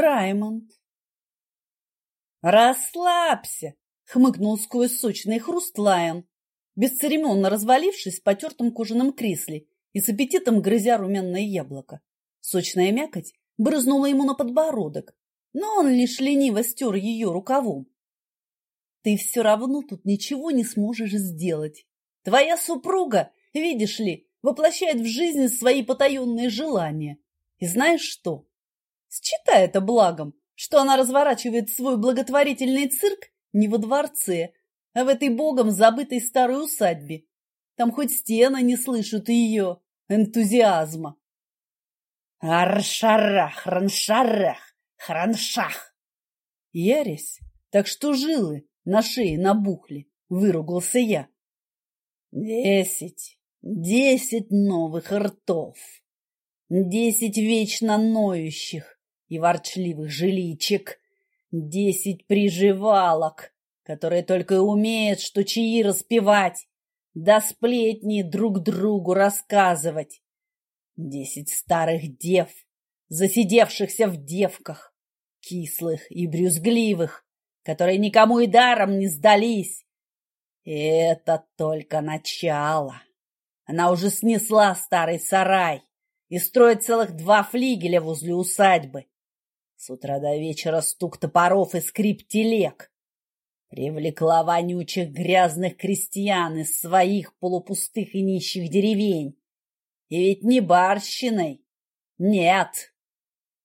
Раймонд. «Расслабься!» — хмыкнул сквозь сочный хруст Лайон, бесцеремонно развалившись в потертом кожаном кресле и с аппетитом грызя румяное яблоко. Сочная мякоть брызнула ему на подбородок, но он лишь лениво стер ее рукавом. «Ты все равно тут ничего не сможешь сделать. Твоя супруга, видишь ли, воплощает в жизнь свои потаенные желания. И знаешь что? Считай это благом, что она разворачивает свой благотворительный цирк не во дворце, а в этой богом забытой старой усадьбе. Там хоть стены не слышат ее энтузиазма. Аршарах, раншарах, храншах. Яресь, так что жилы на шее набухли, выругался я. Десять, десять новых ртов, десять вечно ноющих и ворчливых жиличек, десять приживалок, которые только умеют, что чаи распевать, да сплетни друг другу рассказывать. Десять старых дев, засидевшихся в девках, кислых и брюзгливых, которые никому и даром не сдались. И это только начало. Она уже снесла старый сарай и строит целых два флигеля возле усадьбы. С утра до вечера стук топоров и скрип телег. Привлекла вонючих грязных крестьян из своих полупустых и нищих деревень. И ведь не барщиной. Нет.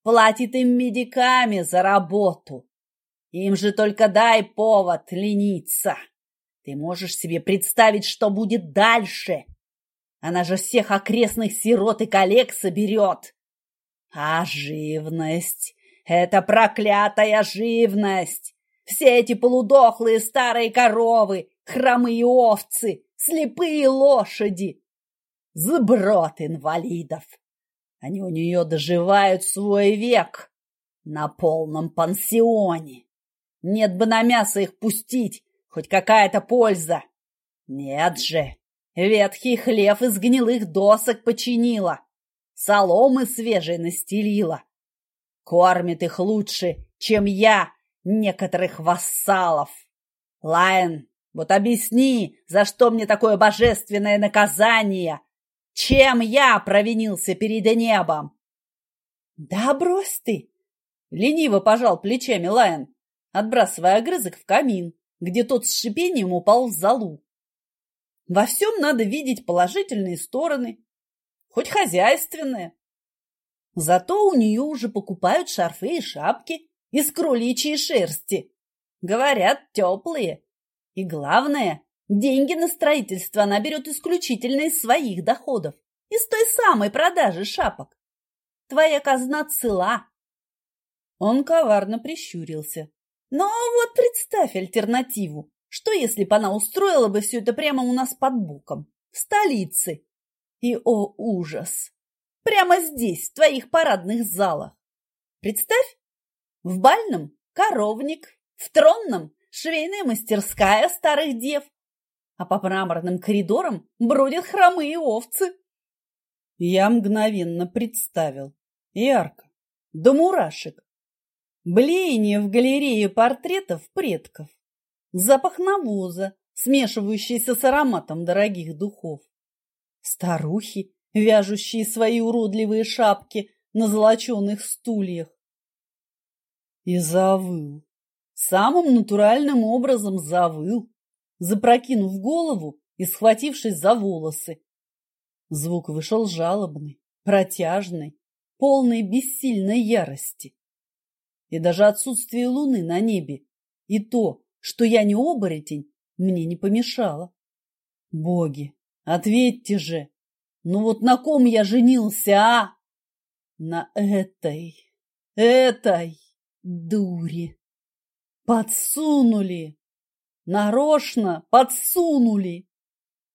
Платит им медиками за работу. Им же только дай повод лениться. Ты можешь себе представить, что будет дальше? Она же всех окрестных сирот и коллег соберет. А живность — это проклятая живность! Все эти полудохлые старые коровы, хромые овцы, слепые лошади, Сброд инвалидов. Они у нее доживают свой век на полном пансионе. Нет бы на мясо их пустить, хоть какая-то польза. Нет же, ветхий хлев из гнилых досок починила, соломы свежей настелила. Кормит их лучше, чем я, некоторых вассалов. Лайн, вот объясни, за что мне такое божественное наказание чем я провинился перед небом? Да брось ты! Лениво пожал плечами Лайон, отбрасывая огрызок в камин, где тот с шипением упал в залу. Во всем надо видеть положительные стороны, хоть хозяйственные. Зато у нее уже покупают шарфы и шапки из кроличьей шерсти. Говорят, теплые. И главное, Деньги на строительство она берет исключительно из своих доходов, из той самой продажи шапок. Твоя казна цела. Он коварно прищурился. Но вот представь альтернативу. Что, если бы она устроила бы все это прямо у нас под боком, в столице? И, о ужас! Прямо здесь, в твоих парадных залах. Представь, в бальном – коровник, в тронном – швейная мастерская старых дев, а по мраморным коридорам бродят хромые овцы. Я мгновенно представил. Ярко, до мурашек. Блеяние в галерее портретов предков. Запах навоза, смешивающийся с ароматом дорогих духов. Старухи, вяжущие свои уродливые шапки на золоченых стульях. И завыл. Самым натуральным образом завыл, запрокинув голову и схватившись за волосы. Звук вышел жалобный, протяжный, полный бессильной ярости. И даже отсутствие луны на небе и то, что я не оборотень, мне не помешало. Боги, ответьте же, ну вот на ком я женился, а? На этой, этой дуре. Подсунули. Нарочно подсунули.